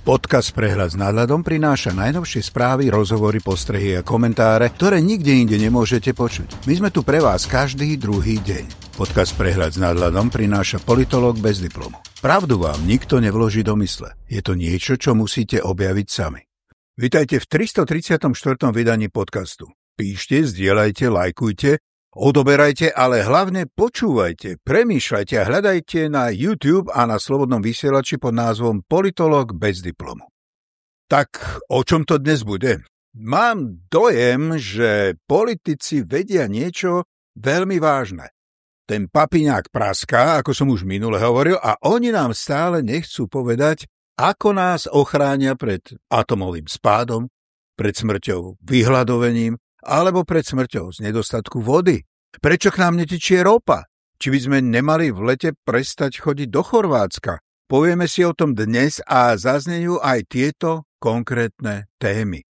Podcast Prehľad s nadhľadom prináša najnovšie správy, rozhovory, postrehy a komentáre, ktoré nikde inde nemôžete počuť. My sme tu pre vás každý druhý deň. Podcast Prehľad s nadhľadom prináša politolog bez diplomu. Pravdu vám nikto nevloží do mysle. Je to niečo, čo musíte objaviť sami. Vítajte v 334. vydaní podcastu. Píšte, zdieľajte, lajkujte Odoberajte, ale hlavne počúvajte, premýšľajte a hľadajte na YouTube a na slobodnom vysielači pod názvom Politolog bez diplomu. Tak o čom to dnes bude? Mám dojem, že politici vedia niečo veľmi vážne. Ten papiňák praská, ako som už minule hovoril, a oni nám stále nechcú povedať, ako nás ochránia pred atomovým spádom, pred smrťou vyhľadovením alebo pred smrťou z nedostatku vody. Prečo k nám netečie ropa? Či by sme nemali v lete prestať chodiť do Chorvátska? Povieme si o tom dnes a zaznejú aj tieto konkrétne témy.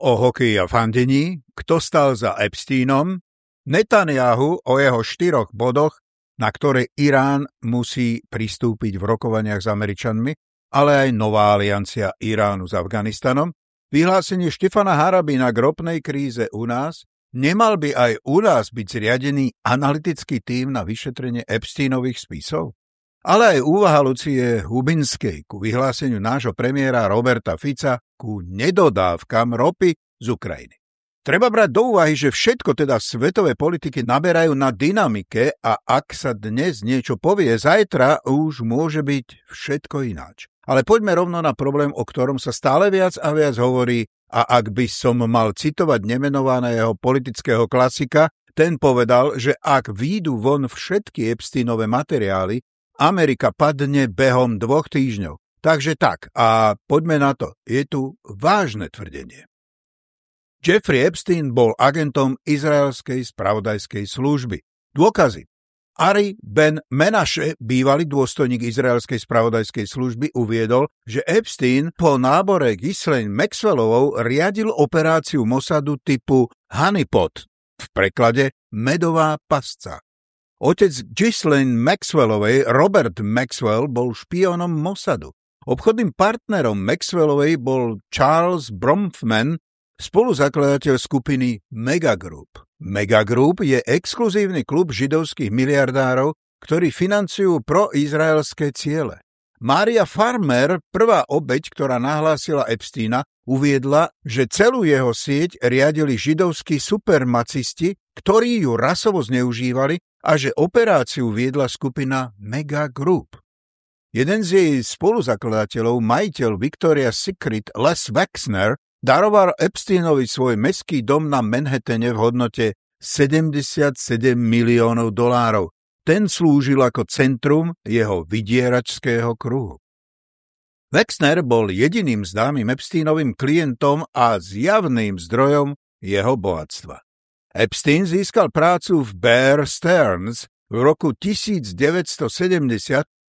O hokeji a fandení, kto stal za Epsteinom, Netanyahu o jeho štyroch bodoch, na ktoré Irán musí pristúpiť v rokovaniach s Američanmi, ale aj nová aliancia Iránu s Afganistanom Vyhlásenie Štefana Harabina k ropnej kríze u nás Nemal by aj u nás byť zriadený analytický tím na vyšetrenie Epsteinových spisov? Ale aj úvaha Lucie Hubinskej ku vyhláseniu nášho premiéra Roberta Fica ku nedodávkam ropy z Ukrajiny. Treba brať do úvahy, že všetko teda svetové politiky naberajú na dynamike a ak sa dnes niečo povie, zajtra už môže byť všetko ináč. Ale poďme rovno na problém, o ktorom sa stále viac a viac hovorí a ak by som mal citovať nemenovaného politického klasika, ten povedal, že ak výjdu von všetky Epsteinové materiály, Amerika padne behom dvoch týždňov. Takže tak, a poďme na to. Je tu vážne tvrdenie. Jeffrey Epstein bol agentom izraelskej spravodajskej služby. Dôkazy. Ari Ben Menaše, bývalý dôstojník izraelskej spravodajskej služby, uviedol, že Epstein po nábore Ghislaine Maxwellovou riadil operáciu Mossadu typu Honeypot, v preklade medová pasca. Otec Ghislaine Maxwellovej, Robert Maxwell, bol špiónom Mossadu. Obchodným partnerom Maxwellovej bol Charles Bromfman, spoluzakladateľ skupiny Megagroup. Megagroup je exkluzívny klub židovských miliardárov, ktorí financujú proizraelské ciele. Mária Farmer, prvá obeď, ktorá nahlásila Epsteina, uviedla, že celú jeho sieť riadili židovskí supermacisti, ktorí ju rasovo zneužívali a že operáciu viedla skupina Mega Group. Jeden z jej spoluzakladateľov, majiteľ Victoria's Secret Les Wexner, Daroval Epsteinovi svoj meský dom na Manhattane v hodnote 77 miliónov dolárov. Ten slúžil ako centrum jeho vydieračského kruhu. Wexner bol jediným známym Epsteinovým klientom a zjavným zdrojom jeho bohatstva. Epstein získal prácu v Bear Stearns v roku 1970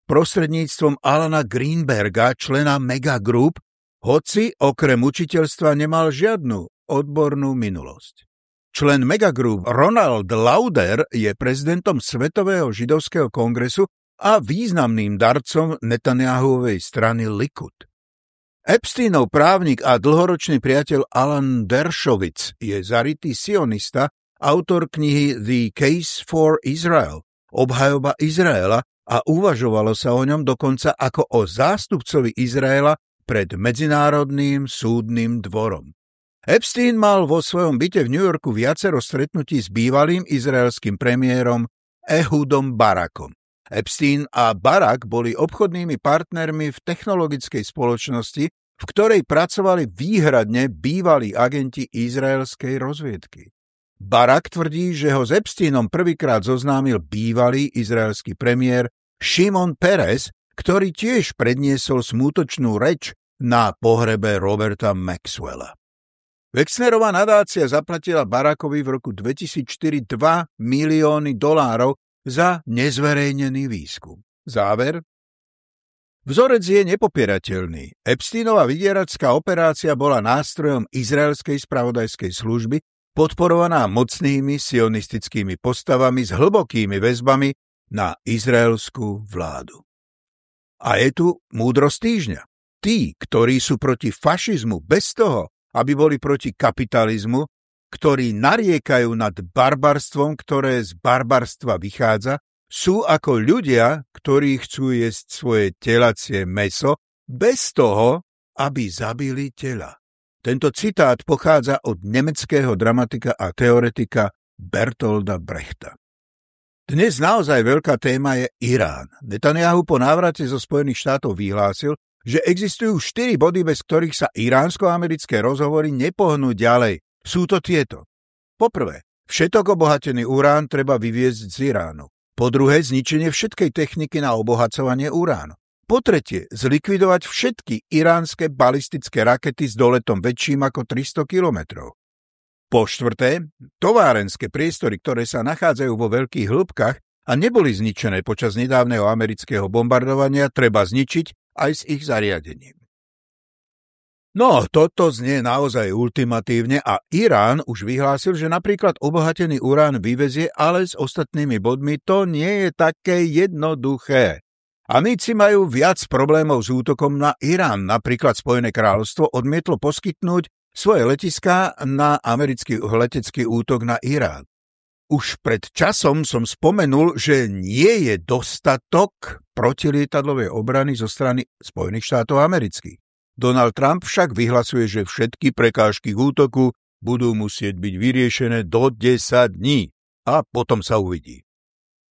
prostredníctvom Alana Greenberga, člena Mega Group, hoci okrem učiteľstva nemal žiadnu odbornú minulosť. Člen Megagroup Ronald Lauder je prezidentom Svetového židovského kongresu a významným darcom Netanyahuovej strany Likud. Epsteinov právnik a dlhoročný priateľ Alan Dershowitz je zarytý sionista, autor knihy The Case for Israel, obhajoba Izraela a uvažovalo sa o ňom dokonca ako o zástupcovi Izraela pred Medzinárodným súdnym dvorom. Epstein mal vo svojom byte v New Yorku viacero stretnutí s bývalým izraelským premiérom Ehudom Barakom. Epstein a Barak boli obchodnými partnermi v technologickej spoločnosti, v ktorej pracovali výhradne bývalí agenti izraelskej rozviedky. Barak tvrdí, že ho s Epsteinom prvýkrát zoznámil bývalý izraelský premiér Šimon Peres, ktorý tiež predniesol smútočnú reč na pohrebe Roberta Maxwella. Wexnerová nadácia zaplatila Barackovi v roku 2004 2 milióny dolárov za nezverejnený výskum. Záver? Vzorec je nepopierateľný. Epsteinova vydieracká operácia bola nástrojom izraelskej spravodajskej služby, podporovaná mocnými sionistickými postavami s hlbokými väzbami na izraelskú vládu. A je tu múdrosť týždňa. Tí, ktorí sú proti fašizmu bez toho, aby boli proti kapitalizmu, ktorí nariekajú nad barbarstvom, ktoré z barbarstva vychádza, sú ako ľudia, ktorí chcú jesť svoje telacie meso bez toho, aby zabili tela. Tento citát pochádza od nemeckého dramatika a teoretika Bertolda Brechta. Dnes naozaj veľká téma je Irán. Netanyahu po návrate zo Spojených štátov vyhlásil, že existujú štyri body, bez ktorých sa iránsko-americké rozhovory nepohnú ďalej. Sú to tieto. Poprvé, všetok obohatený urán treba vyviezť z Iránu. Po druhé, zničenie všetkej techniky na obohacovanie uránu. Po tretie, zlikvidovať všetky iránske balistické rakety s doletom väčším ako 300 kilometrov. Po štvrté, továrenské priestory, ktoré sa nachádzajú vo veľkých hĺbkach a neboli zničené počas nedávneho amerického bombardovania, treba zničiť aj s ich zariadením. No, toto znie naozaj ultimatívne a Irán už vyhlásil, že napríklad obohatený urán vyvezie, ale s ostatnými bodmi to nie je také jednoduché. Amici majú viac problémov s útokom na Irán. Napríklad Spojené kráľovstvo odmietlo poskytnúť svoje letiská na americký letecký útok na Irán. Už pred časom som spomenul, že nie je dostatok protilietadlovej obrany zo strany Spojených štátov amerických. Donald Trump však vyhlasuje, že všetky prekážky k útoku budú musieť byť vyriešené do 10 dní a potom sa uvidí.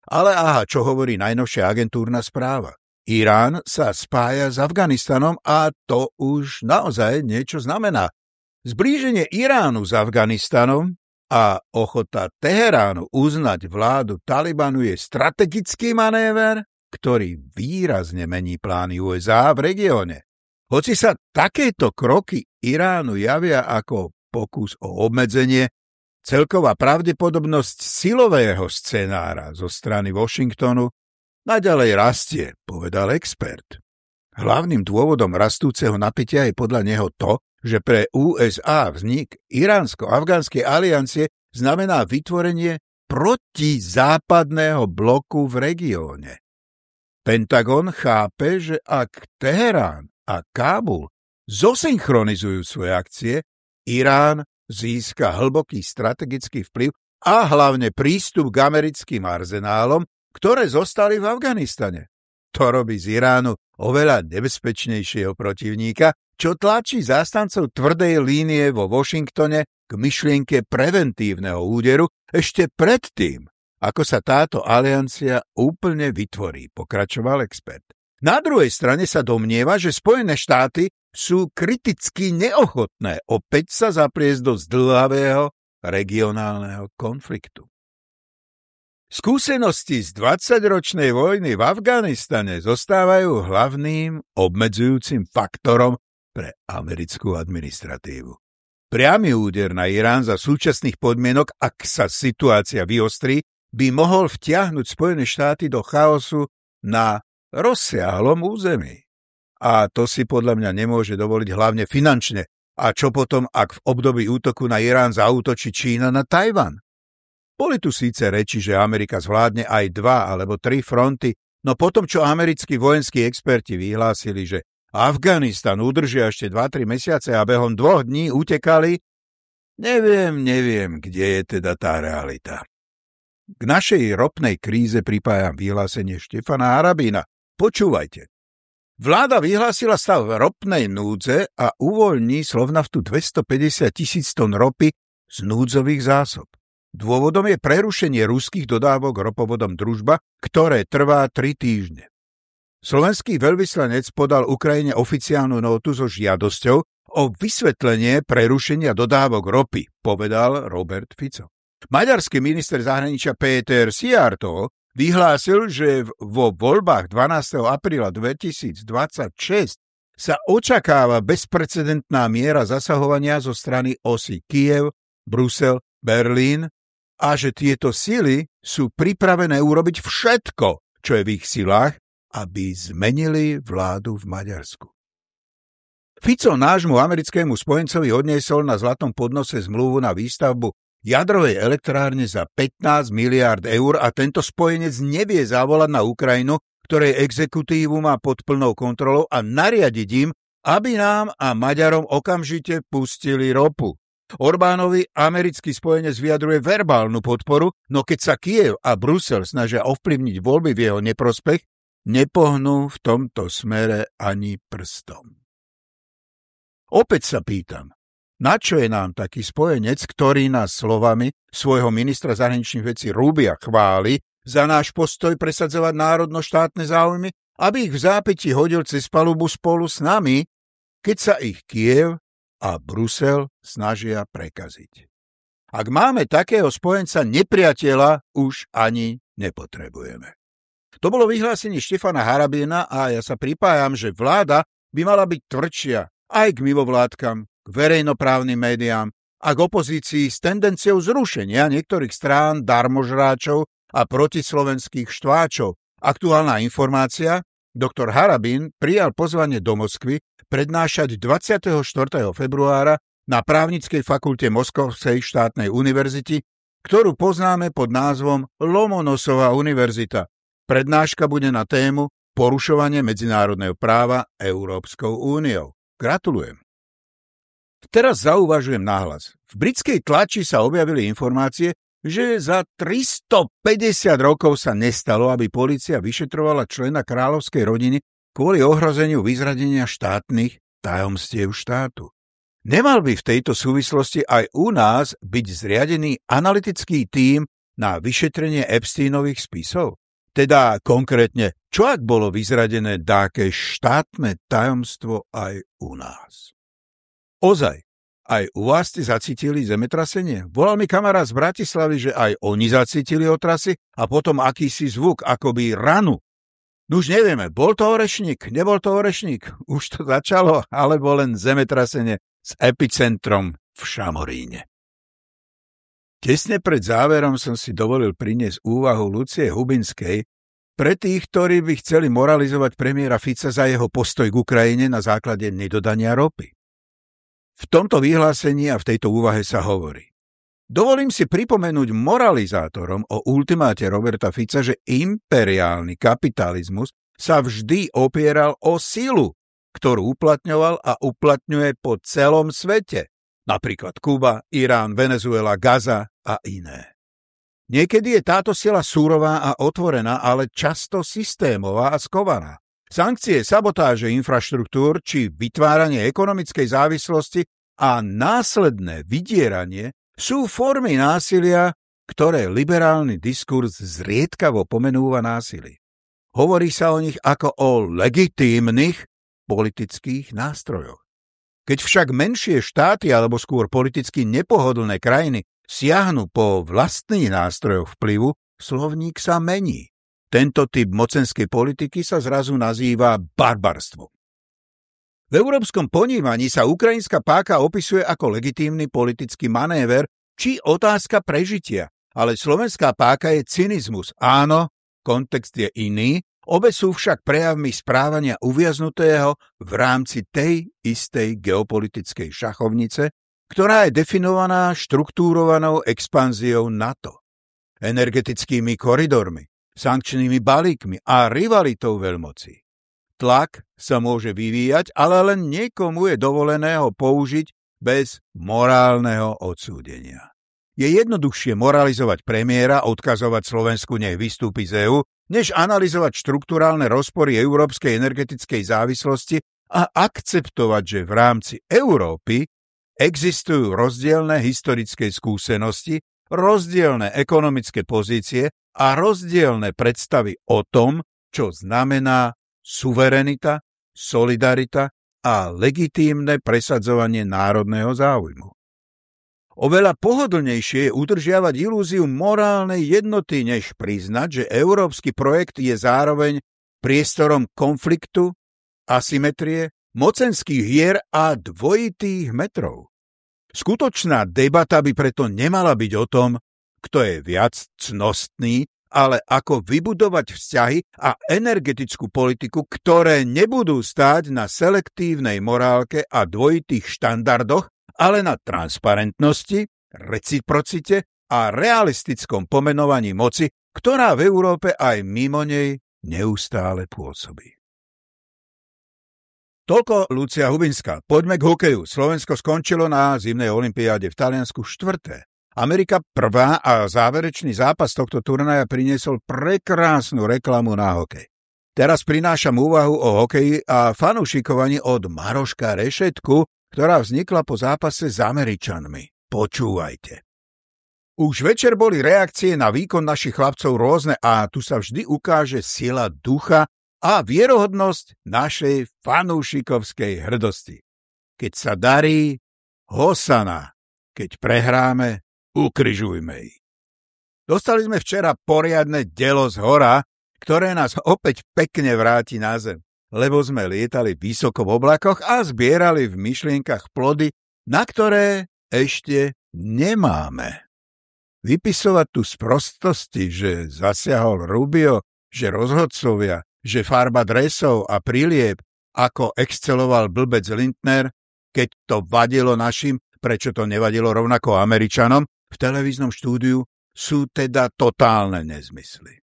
Ale aha, čo hovorí najnovšia agentúrna správa? Irán sa spája s Afganistanom a to už naozaj niečo znamená. Zblíženie Iránu s Afganistanom a ochota Teheránu uznať vládu Talibanu je strategický manéver, ktorý výrazne mení plány USA v regióne. Hoci sa takéto kroky Iránu javia ako pokus o obmedzenie, celková pravdepodobnosť silového scenára zo strany Washingtonu naďalej rastie, povedal expert. Hlavným dôvodom rastúceho napätia je podľa neho to, že pre USA vznik Iránsko-Afgánskej aliancie znamená vytvorenie protizápadného bloku v regióne. Pentagon chápe, že ak Teherán a Kábul zosynchronizujú svoje akcie, Irán získa hlboký strategický vplyv a hlavne prístup k americkým arzenálom, ktoré zostali v Afganistane. To robí z Iránu oveľa nebezpečnejšieho protivníka, čo tlačí zástancov tvrdej línie vo Washingtone k myšlienke preventívneho úderu ešte predtým, ako sa táto aliancia úplne vytvorí, pokračoval expert. Na druhej strane sa domnieva, že Spojené štáty sú kriticky neochotné opäť sa zapliesť do zdlhavého regionálneho konfliktu. Skúsenosti z 20-ročnej vojny v Afganistane zostávajú hlavným obmedzujúcim faktorom pre americkú administratívu. Priamy úder na Irán za súčasných podmienok, ak sa situácia vyostrí, by mohol vtiahnuť Spojené štáty do chaosu na rozsiahlom území. A to si podľa mňa nemôže dovoliť hlavne finančne. A čo potom, ak v období útoku na Irán zautočí Čína na Tajvan? Boli tu síce reči, že Amerika zvládne aj dva alebo tri fronty, no potom, čo americkí vojenskí experti vyhlásili, že Afganistan udržia ešte 2-3 mesiace a behom dvoch dní utekali, neviem, neviem, kde je teda tá realita. K našej ropnej kríze pripájam vyhlásenie Štefana Arabína, Počúvajte. Vláda vyhlásila stav ropnej núdze a uvoľní slovnaftu 250 tisíc tón ropy z núdzových zásob. Dôvodom je prerušenie ruských dodávok ropovodom družba, ktoré trvá tri týždne. Slovenský veľvyslanec podal Ukrajine oficiálnu notu so žiadosťou o vysvetlenie prerušenia dodávok ropy, povedal Robert Fico. Maďarský minister zahraničia Peter Siarto vyhlásil, že vo voľbách 12. apríla 2026 sa očakáva bezprecedentná miera zasahovania zo strany osy Kiev, Brusel, Berlín a že tieto sily sú pripravené urobiť všetko, čo je v ich silách, aby zmenili vládu v Maďarsku. Fico nášmu americkému spojencovi odniesol na zlatom podnose zmluvu na výstavbu jadrovej elektrárne za 15 miliard eur a tento spojenec nevie zavolať na Ukrajinu, ktorej exekutívu má pod plnou kontrolou a nariadiť im, aby nám a Maďarom okamžite pustili ropu. Orbánovi americký spojenec vyjadruje verbálnu podporu, no keď sa Kiev a Brusel snažia ovplyvniť voľby v jeho neprospech, nepohnú v tomto smere ani prstom. Opäť sa pýtam, na čo je nám taký spojenec, ktorý nás slovami svojho ministra zahraničných vecí Rubia chváli za náš postoj presadzovať národno-štátne záujmy, aby ich v zápäti hodil cez palubu spolu s nami, keď sa ich Kiev a Brusel snažia prekaziť. Ak máme takého spojenca nepriateľa, už ani nepotrebujeme. To bolo vyhlásenie Štefana Harabina a ja sa pripájam, že vláda by mala byť tvrdšia aj k mimovládkam, k verejnoprávnym médiám a k opozícii s tendenciou zrušenia niektorých strán darmožráčov a protislovenských štváčov. Aktuálna informácia, doktor Harabin prijal pozvanie do Moskvy prednášať 24. februára na právnickej fakulte Moskovskej štátnej univerzity, ktorú poznáme pod názvom Lomonosová univerzita. Prednáška bude na tému porušovanie medzinárodného práva Európskou úniou. Gratulujem. Teraz zauvažujem náhlas. V britskej tlači sa objavili informácie, že za 350 rokov sa nestalo, aby policia vyšetrovala člena kráľovskej rodiny kvôli ohrozeniu vyzradenia štátnych tajomstiev štátu. Nemal by v tejto súvislosti aj u nás byť zriadený analytický tím na vyšetrenie Epsteinových spisov? Teda konkrétne, čo ak bolo vyzradené dáke štátne tajomstvo aj u nás? Ozaj, aj u vás ste zacítili zemetrasenie? Volal mi kamarát z Bratislavy, že aj oni zacítili otrasy a potom akýsi zvuk, akoby ranu. No už nevieme, bol to orešník, nebol to orešník, už to začalo, alebo len zemetrasenie s epicentrom v Šamoríne. Tesne pred záverom som si dovolil priniesť úvahu Lucie Hubinskej pre tých, ktorí by chceli moralizovať premiéra Fica za jeho postoj k Ukrajine na základe nedodania ropy. V tomto vyhlásení a v tejto úvahe sa hovorí. Dovolím si pripomenúť moralizátorom o ultimáte Roberta Fica, že imperiálny kapitalizmus sa vždy opieral o silu, ktorú uplatňoval a uplatňuje po celom svete, napríklad Kuba, Irán, Venezuela, Gaza a iné. Niekedy je táto sila súrová a otvorená, ale často systémová a skovaná. Sankcie, sabotáže infraštruktúr či vytváranie ekonomickej závislosti a následné vydieranie sú formy násilia, ktoré liberálny diskurs zriedkavo pomenúva násilí. Hovorí sa o nich ako o legitímnych politických nástrojoch. Keď však menšie štáty alebo skôr politicky nepohodlné krajiny siahnu po vlastných nástrojoch vplyvu, slovník sa mení. Tento typ mocenskej politiky sa zrazu nazýva barbarstvom. V európskom ponímaní sa ukrajinská páka opisuje ako legitímny politický manéver či otázka prežitia, ale slovenská páka je cynizmus. Áno, kontext je iný, obe sú však prejavmi správania uviaznutého v rámci tej istej geopolitickej šachovnice, ktorá je definovaná štruktúrovanou expanziou NATO, energetickými koridormi, sankčnými balíkmi a rivalitou veľmocí. Tlak sa môže vyvíjať, ale len niekomu je dovolené ho použiť bez morálneho odsúdenia. Je jednoduchšie moralizovať premiéra, odkazovať Slovensku nech vystúpi z EÚ, než analyzovať štruktúrálne rozpory európskej energetickej závislosti a akceptovať, že v rámci Európy existujú rozdielne historické skúsenosti, rozdielne ekonomické pozície a rozdielne predstavy o tom, čo znamená suverenita, solidarita a legitímne presadzovanie národného záujmu. Oveľa pohodlnejšie je udržiavať ilúziu morálnej jednoty, než priznať, že európsky projekt je zároveň priestorom konfliktu, asymetrie, mocenských hier a dvojitých metrov. Skutočná debata by preto nemala byť o tom, kto je viac cnostný, ale ako vybudovať vzťahy a energetickú politiku, ktoré nebudú stáť na selektívnej morálke a dvojitých štandardoch, ale na transparentnosti, reciprocite a realistickom pomenovaní moci, ktorá v Európe aj mimo nej neustále pôsobí. Toľko Lucia Hubinská. Poďme k hokeju. Slovensko skončilo na zimnej olympiáde v Taliansku štvrté. Amerika prvá a záverečný zápas tohto turnaja priniesol prekrásnu reklamu na hokej. Teraz prinášam úvahu o hokeji a fanúšikovaní od Maroška Rešetku, ktorá vznikla po zápase s Američanmi. Počúvajte. Už večer boli reakcie na výkon našich chlapcov rôzne a tu sa vždy ukáže sila ducha a vierohodnosť našej fanúšikovskej hrdosti. Keď sa darí, hosana. Keď prehráme, ukryžujme ich. Dostali sme včera poriadne delo z hora, ktoré nás opäť pekne vráti na zem, lebo sme lietali vysoko v oblakoch a zbierali v myšlienkach plody, na ktoré ešte nemáme. Vypisovať tu z prostosti, že zasiahol Rubio, že rozhodcovia, že farba dresov a prílieb, ako exceloval blbec Lindner, keď to vadilo našim, prečo to nevadilo rovnako Američanom, v televíznom štúdiu sú teda totálne nezmysly.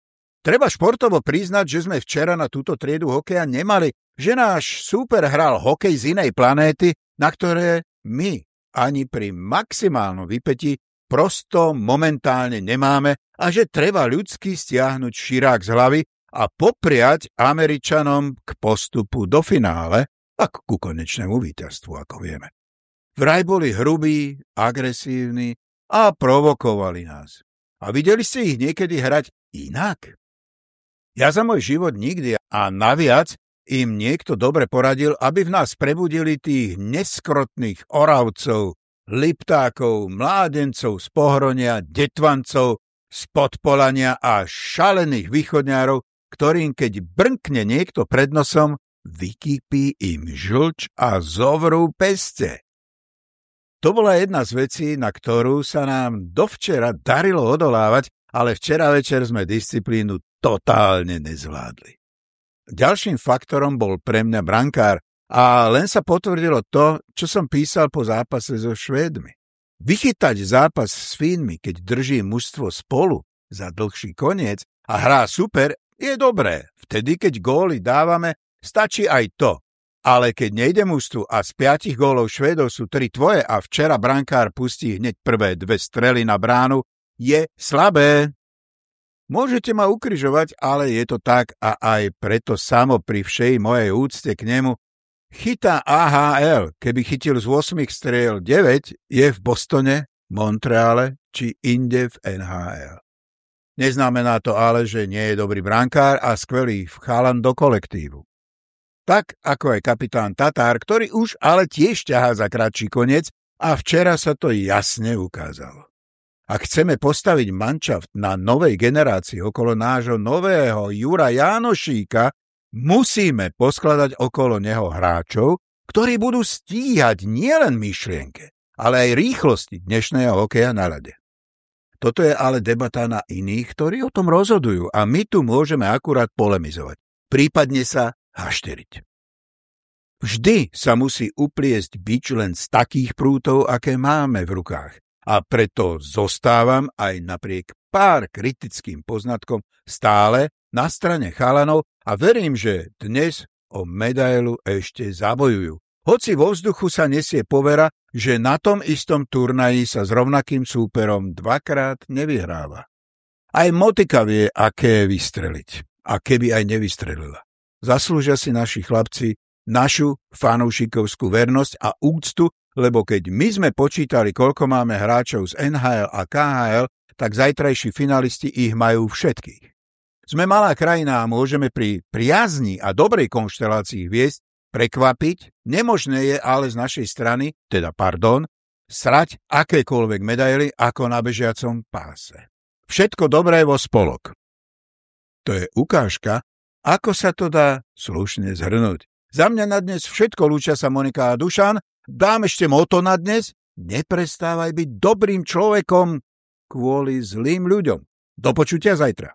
Treba športovo priznať, že sme včera na túto triedu hokeja nemali, že náš súper hral hokej z inej planéty, na ktoré my ani pri maximálnom vypetí prosto momentálne nemáme a že treba ľudsky stiahnuť širák z hlavy a popriať Američanom k postupu do finále a ku konečnému víťazstvu, ako vieme. Vraj boli hrubí, agresívni a provokovali nás. A videli ste ich niekedy hrať inak? Ja za môj život nikdy a naviac im niekto dobre poradil, aby v nás prebudili tých neskrotných oravcov, liptákov, mládencov z pohronia, detvancov, z podpolania a šalených východňárov, ktorým keď brnkne niekto pred nosom, vykypí im žlč a zovrú peste. To bola jedna z vecí, na ktorú sa nám dovčera darilo odolávať, ale včera večer sme disciplínu totálne nezvládli. Ďalším faktorom bol pre mňa brankár a len sa potvrdilo to, čo som písal po zápase so Švédmi. Vychytať zápas s Fínmi, keď drží mužstvo spolu za dlhší koniec a hrá super, je dobré. Vtedy, keď góly dávame, stačí aj to. Ale keď nejde mužstvu a z piatich gólov Švedov sú tri tvoje a včera brankár pustí hneď prvé dve strely na bránu, je slabé. Môžete ma ukryžovať, ale je to tak a aj preto samo pri všej mojej úcte k nemu chytá AHL, keby chytil z 8 striel 9, je v Bostone, Montreale či inde v NHL. Neznamená to ale, že nie je dobrý brankár a skvelý vchálan do kolektívu. Tak ako aj kapitán Tatár, ktorý už ale tiež ťahá za kratší koniec a včera sa to jasne ukázalo. Ak chceme postaviť manšaft na novej generácii okolo nášho nového Jura Jánošíka, musíme poskladať okolo neho hráčov, ktorí budú stíhať nielen myšlienke, ale aj rýchlosti dnešného hokeja na lade. Toto je ale debata na iných, ktorí o tom rozhodujú a my tu môžeme akurát polemizovať, prípadne sa hašteriť. Vždy sa musí upliesť bič len z takých prútov, aké máme v rukách. A preto zostávam aj napriek pár kritickým poznatkom stále na strane chalanov a verím, že dnes o medailu ešte zabojujú. Hoci vo vzduchu sa nesie povera, že na tom istom turnaji sa s rovnakým súperom dvakrát nevyhráva. Aj motika vie, aké vystreliť. A keby aj nevystrelila. Zaslúžia si naši chlapci našu fanúšikovskú vernosť a úctu, lebo keď my sme počítali, koľko máme hráčov z NHL a KHL, tak zajtrajší finalisti ich majú všetkých. Sme malá krajina a môžeme pri priazni a dobrej konštelácii viesť prekvapiť, nemožné je ale z našej strany, teda pardon, srať akékoľvek medaily ako na bežiacom páse. Všetko dobré vo spolok. To je ukážka, ako sa to dá slušne zhrnúť. Za mňa na dnes všetko, lúčia sa Monika a Dušan. Dám ešte moto na dnes. Neprestávaj byť dobrým človekom kvôli zlým ľuďom. Do počutia zajtra.